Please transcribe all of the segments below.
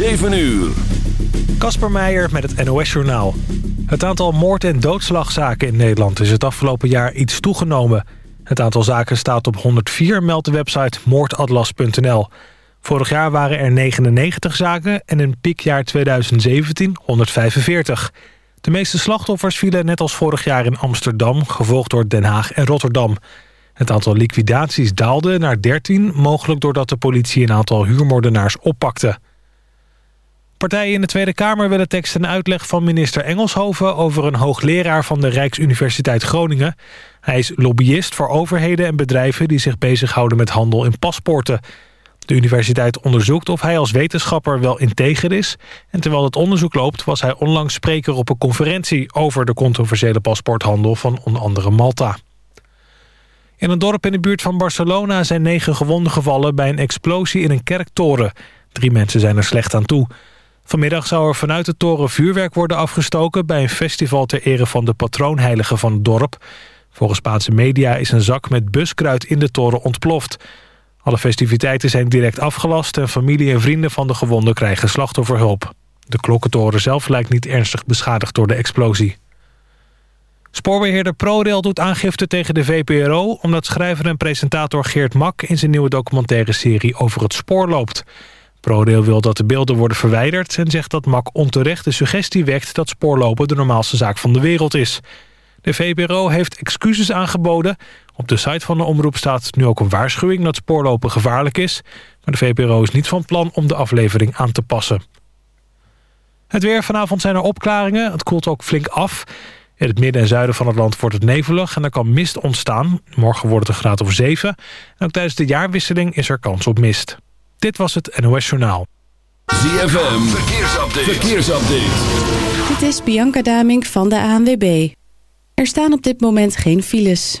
7 uur. Kasper Meijer met het NOS-journaal. Het aantal moord- en doodslagzaken in Nederland is het afgelopen jaar iets toegenomen. Het aantal zaken staat op 104, meldt de website moordatlas.nl. Vorig jaar waren er 99 zaken en in piekjaar 2017 145. De meeste slachtoffers vielen net als vorig jaar in Amsterdam... gevolgd door Den Haag en Rotterdam. Het aantal liquidaties daalde naar 13... mogelijk doordat de politie een aantal huurmoordenaars oppakte. Partijen in de Tweede Kamer willen tekst en uitleg van minister Engelshoven... over een hoogleraar van de Rijksuniversiteit Groningen. Hij is lobbyist voor overheden en bedrijven... die zich bezighouden met handel in paspoorten. De universiteit onderzoekt of hij als wetenschapper wel integer is... en terwijl het onderzoek loopt was hij onlangs spreker op een conferentie... over de controversiële paspoorthandel van onder andere Malta. In een dorp in de buurt van Barcelona zijn negen gewonden gevallen... bij een explosie in een kerktoren. Drie mensen zijn er slecht aan toe... Vanmiddag zou er vanuit de toren vuurwerk worden afgestoken... bij een festival ter ere van de patroonheilige van het dorp. Volgens Spaanse media is een zak met buskruid in de toren ontploft. Alle festiviteiten zijn direct afgelast... en familie en vrienden van de gewonden krijgen slachtofferhulp. De klokkentoren zelf lijkt niet ernstig beschadigd door de explosie. Spoorbeheerder ProRail doet aangifte tegen de VPRO... omdat schrijver en presentator Geert Mak... in zijn nieuwe documentaire serie over het spoor loopt... ProRail wil dat de beelden worden verwijderd... en zegt dat Mak onterecht de suggestie wekt... dat spoorlopen de normaalste zaak van de wereld is. De VPRO heeft excuses aangeboden. Op de site van de omroep staat nu ook een waarschuwing... dat spoorlopen gevaarlijk is. Maar de VPRO is niet van plan om de aflevering aan te passen. Het weer. Vanavond zijn er opklaringen. Het koelt ook flink af. In het midden en zuiden van het land wordt het nevelig... en er kan mist ontstaan. Morgen wordt het een graad of 7. En ook tijdens de jaarwisseling is er kans op mist. Dit was het NOS Journaal. ZFM, verkeersupdate. verkeersupdate. Dit is Bianca Damink van de ANWB. Er staan op dit moment geen files.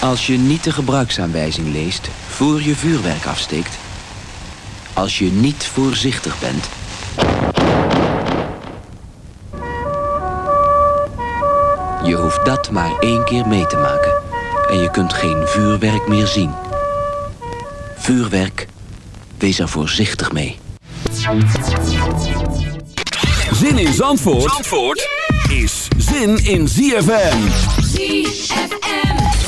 Als je niet de gebruiksaanwijzing leest voor je vuurwerk afsteekt. Als je niet voorzichtig bent. Je hoeft dat maar één keer mee te maken. En je kunt geen vuurwerk meer zien. Vuurwerk, wees er voorzichtig mee. Zin in Zandvoort, Zandvoort is zin in ZFM. ZFM.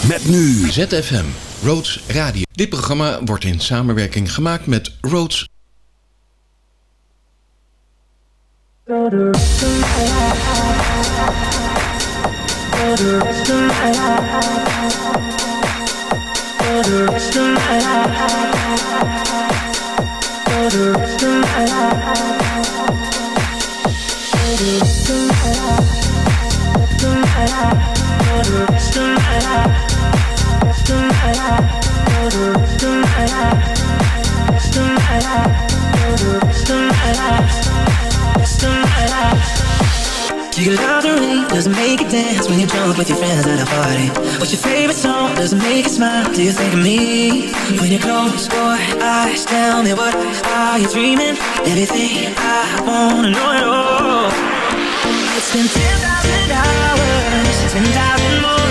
Met nu ZFM, Roads Radio. Dit programma wordt in samenwerking gemaakt met Roads. You lottery doesn't make you dance when you with your friends at a party. What's your favorite song? Doesn't make you smile. Do you think of me? When you close your eyes, tell me what are you dreaming? Everything I wanna know at all. It's been ten thousand hours and more.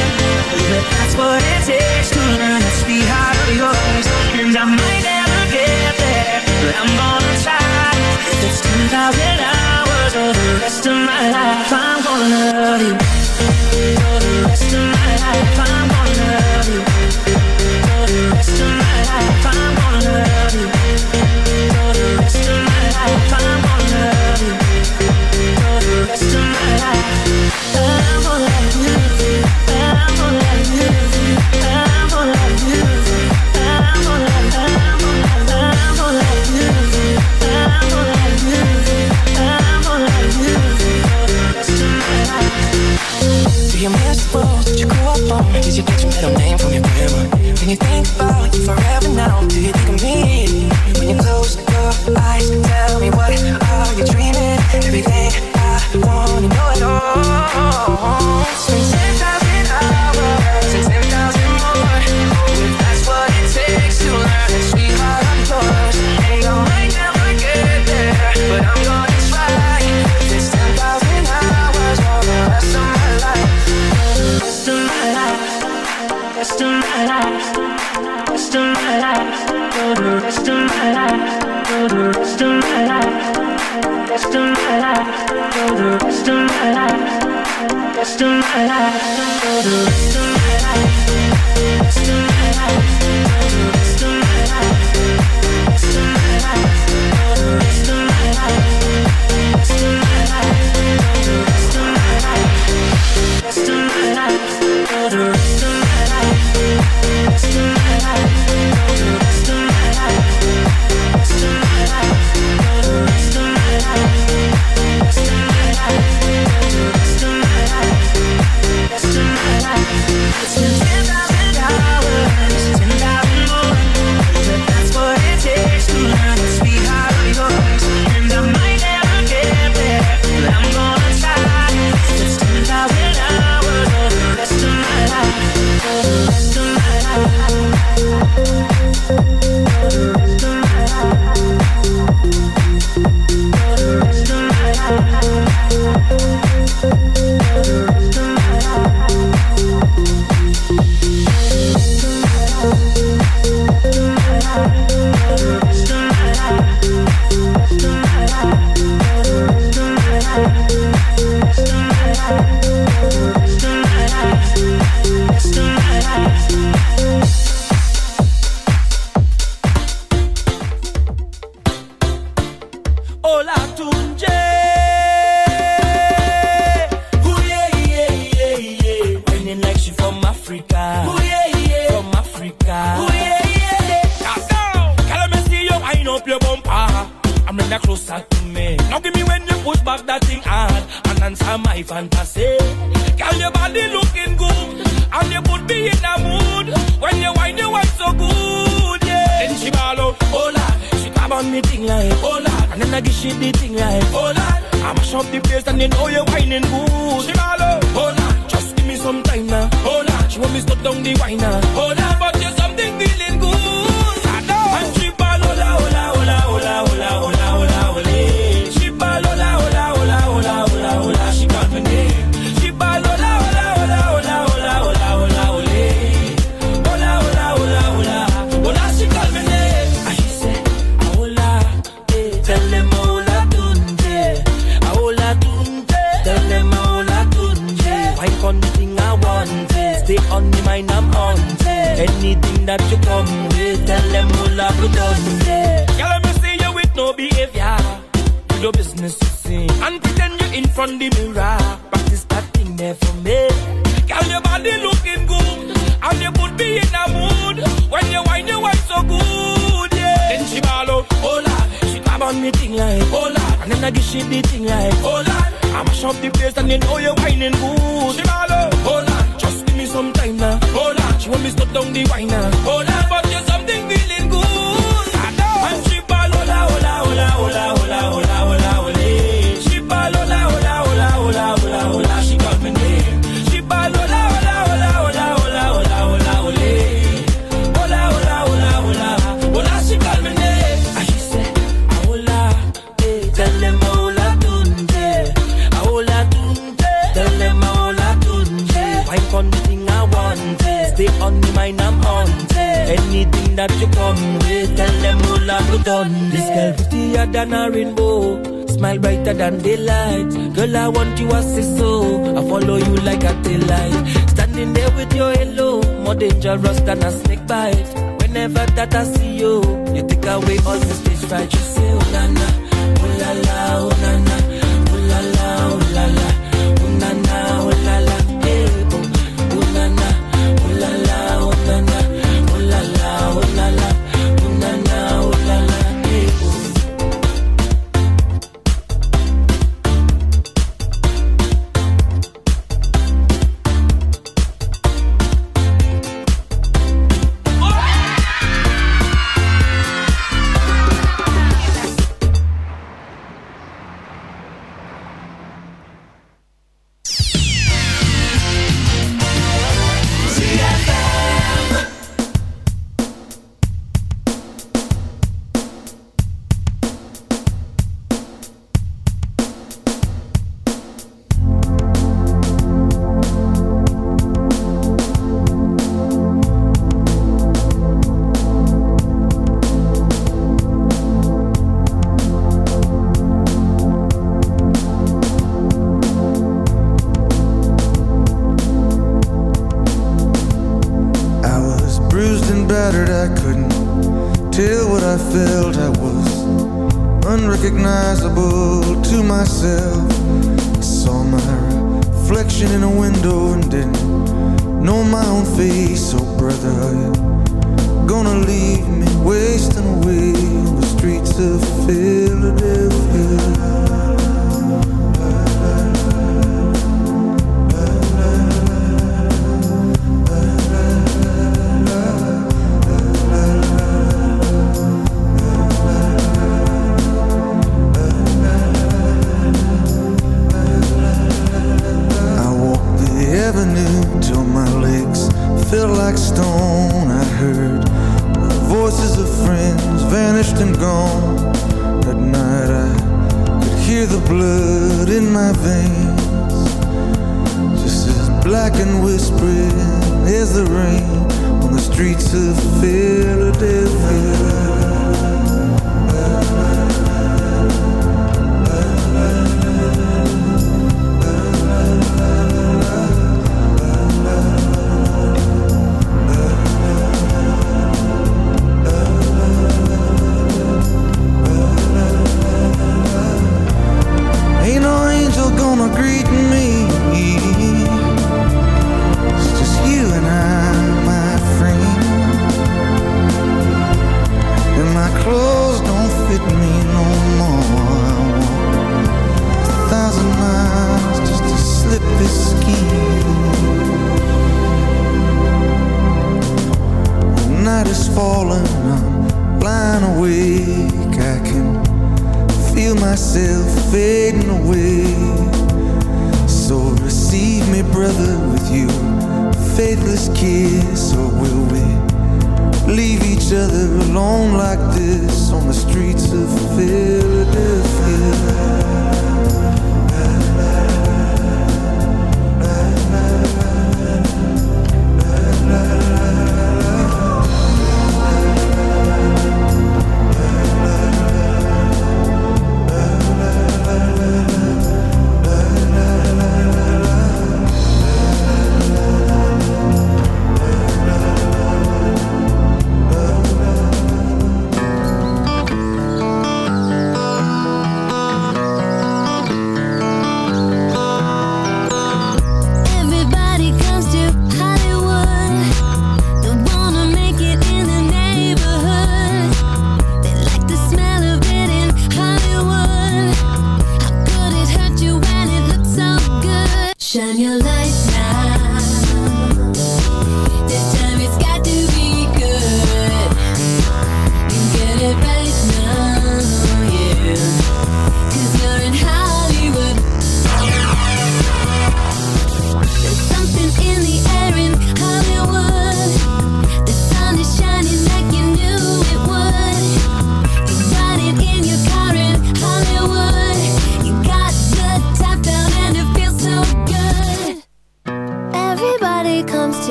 Streets of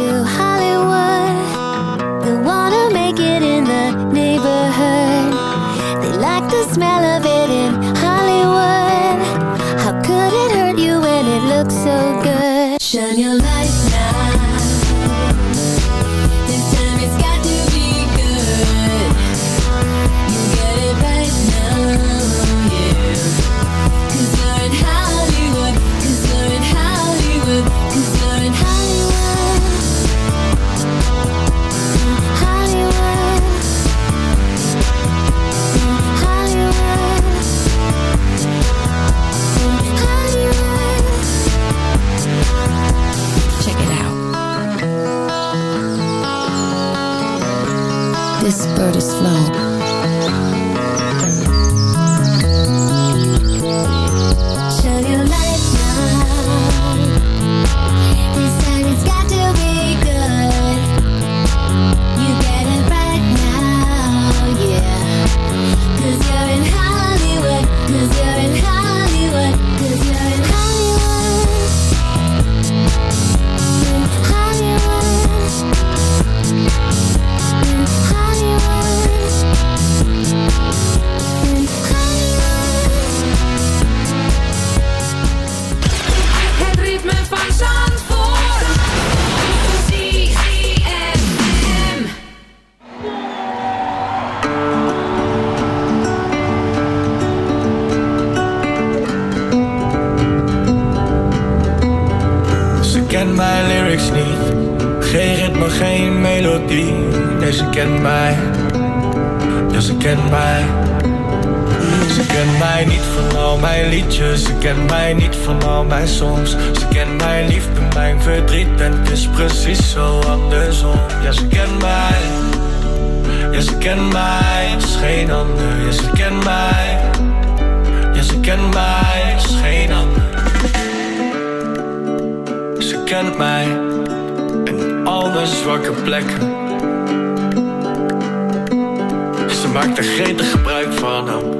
too high. Ze kent mij niet van al mijn liedjes, ze kent mij niet van al mijn songs. Ze kent mijn liefde, mijn verdriet en is precies zo andersom. Ja, ze kent mij, ja ze kent mij, is geen ander. Ja, ze kent mij, ja ze kent mij, is geen ander. Ze kent mij en al mijn zwakke plekken. Ze maakt er gretig gebruik van hem.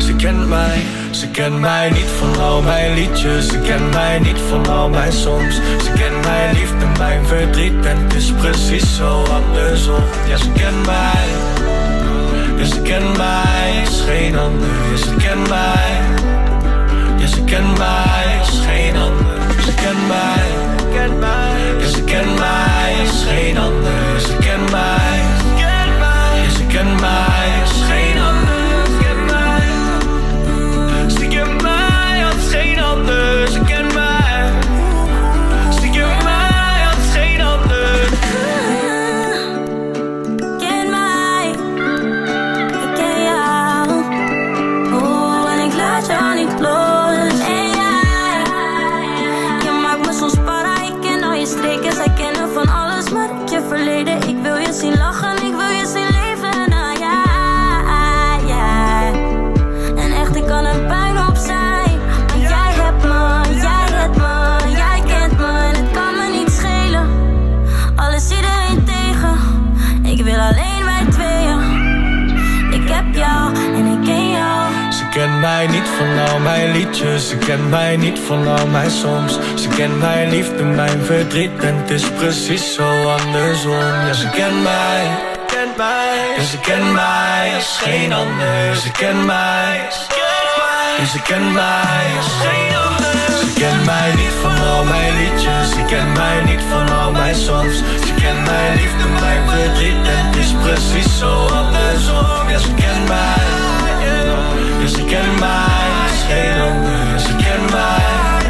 ze kent mij. Ze kent mij niet van al mijn liedjes. Ze kent mij niet van al mijn songs. Ze kent mijn liefde, mijn verdriet. En het is precies zo andersom. Ja, ze kent mij. Ja, ze kent mij, is geen ander. Ja, ze kent mij. Ja, ze kent mij, is geen ander. Ze kent mij, mij. Ja, ze kent mij, is geen ander. Ze kent mij. Ja, ze kent mij, ze kent mij niet van al mijn songs. Ze kent mijn liefde, mijn verdriet en het is precies zo andersom. Ja, ze kent mij, mij, ja, ze kent mij als geen ander. Ze kent mij, ze kent mij als geen ander. Ze kent mij niet van al mijn liedjes, ze kent mij niet van al mijn songs. Ze kent mijn liefde, mijn verdriet en het is precies zo andersom. Ja, ze kent mij. Ja, ze kent mij geen ander. Ze kent mij.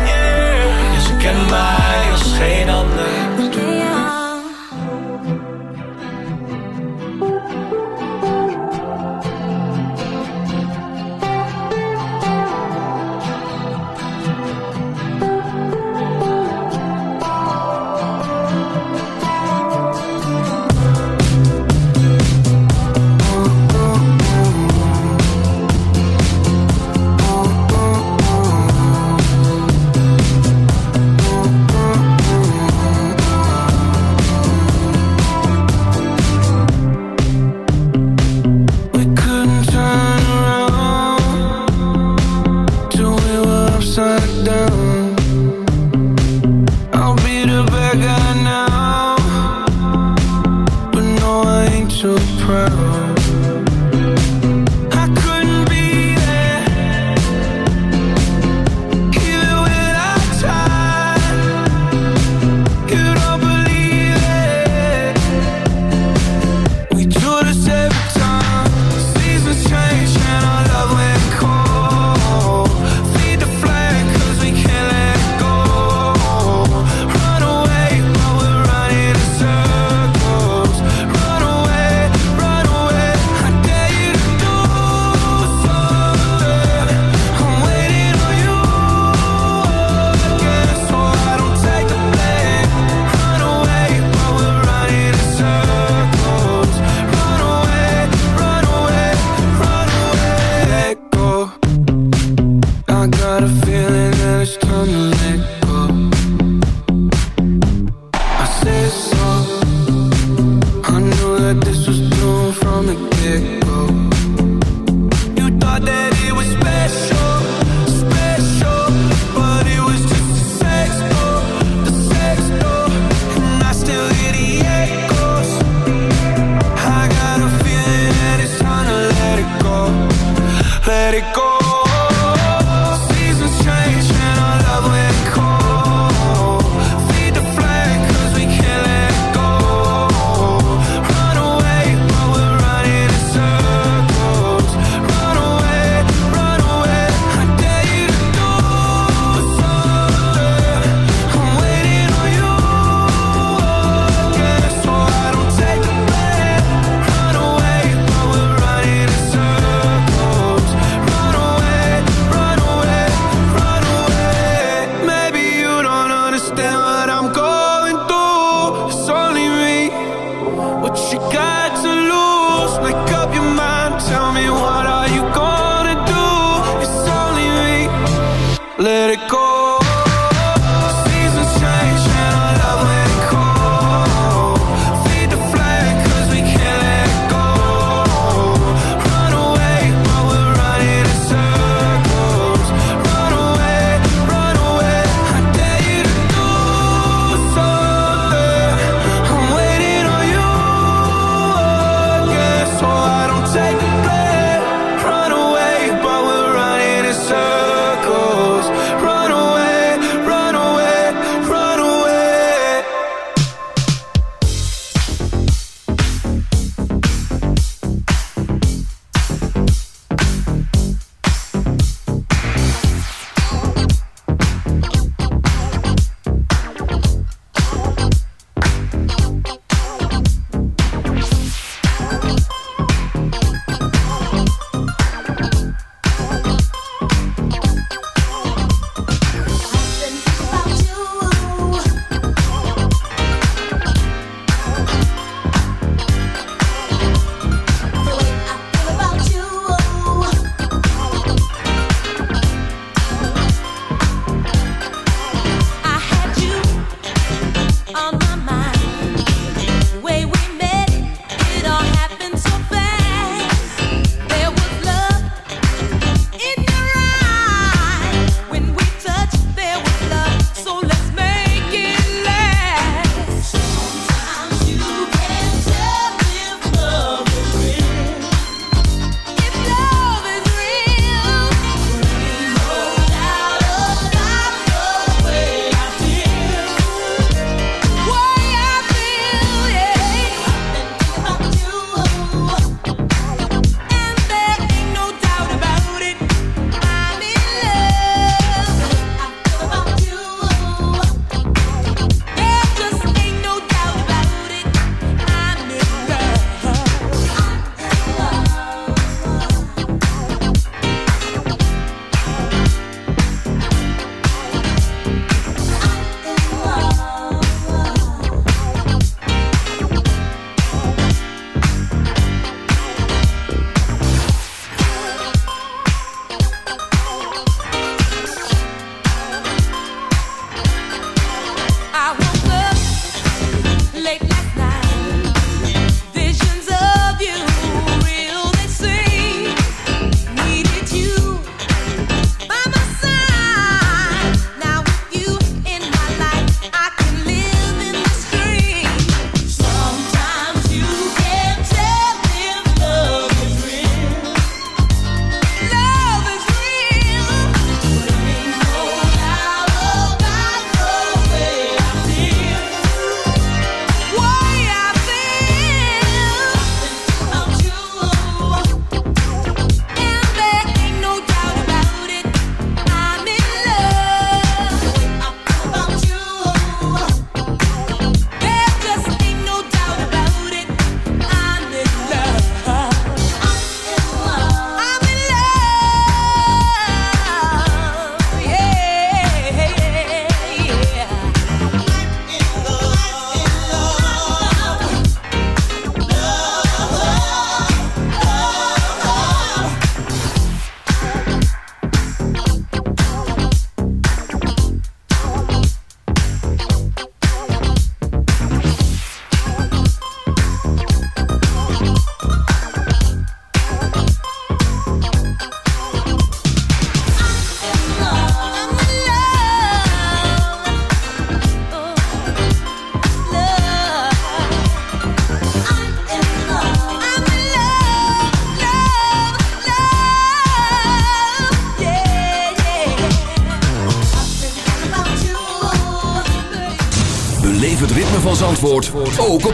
Ja, ze kent mij als geen ander.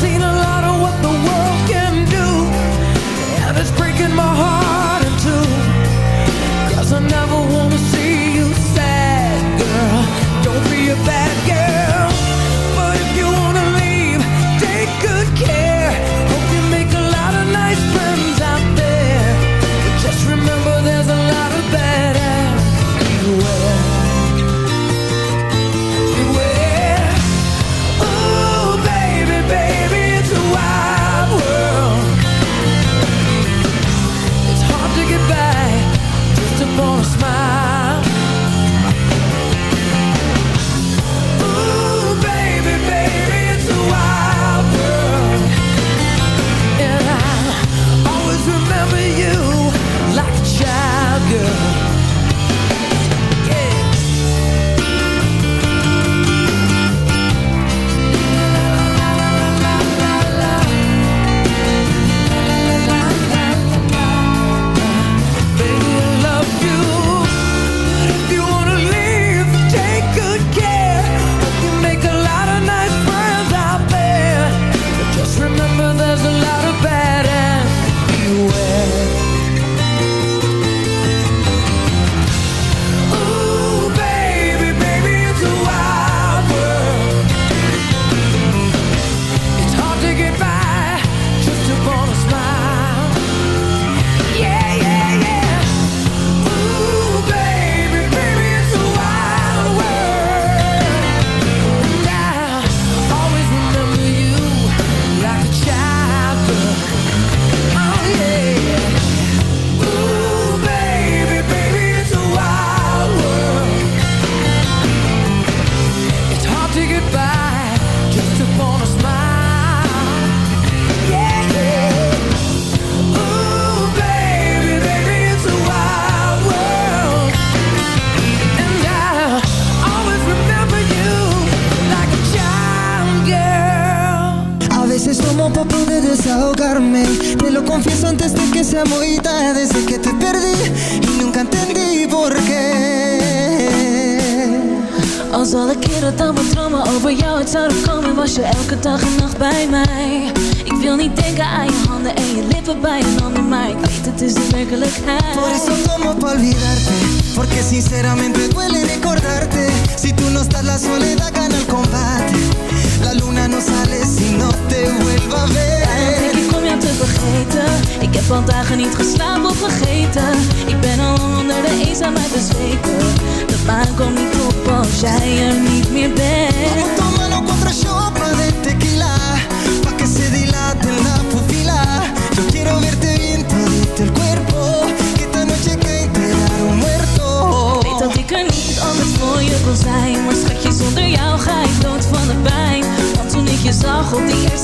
seen a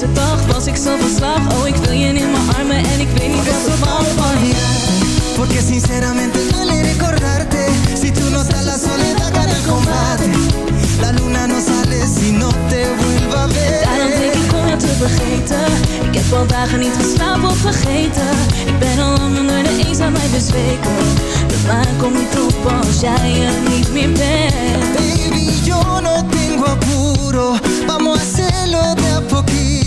deze dag was ik zo van slag. Oh, ik wil je in mijn armen en ik weet niet wat er wou van je Porque sinceramente duele recordarte Si tú no estás la soledad gana el combate. La luna no sale si no te vuelva a ver. Daarom denk ik om jou te vergeten. Ik heb al dagen niet geslapen of vergeten. Ik ben al lang onder de eenzaamheid bezweken. De maan komt niet op als jij er niet meer bent. Baby, yo no tengo apuro. Vamos a hacerlo de a poquito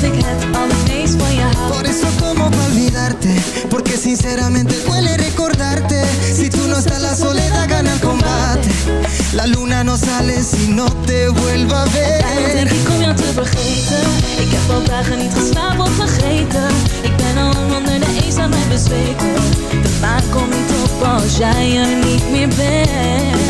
als ik het allermeest van je hou. Por eso como pa olvidarte, porque sinceramente duele recordarte. Si tú no estás la soledad gana el combate. La luna no sale si no te vuelva a ver. Denk ik om jou te vergeten. Ik heb al dagen niet geslapen of vergeten. Ik ben al lang onder de eens aan mij bezweken. De maan komt niet op als jij er niet meer bent.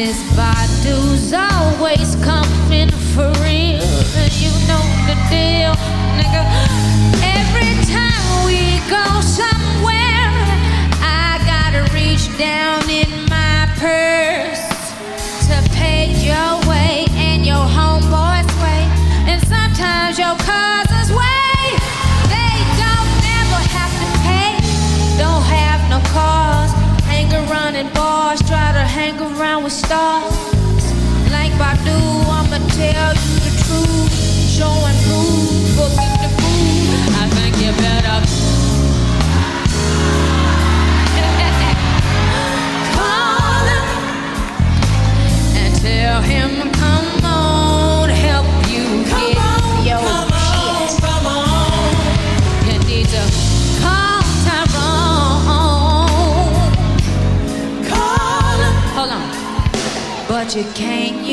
Miss Badu's always come. stars like do, I'ma tell you. you can't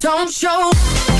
don't show.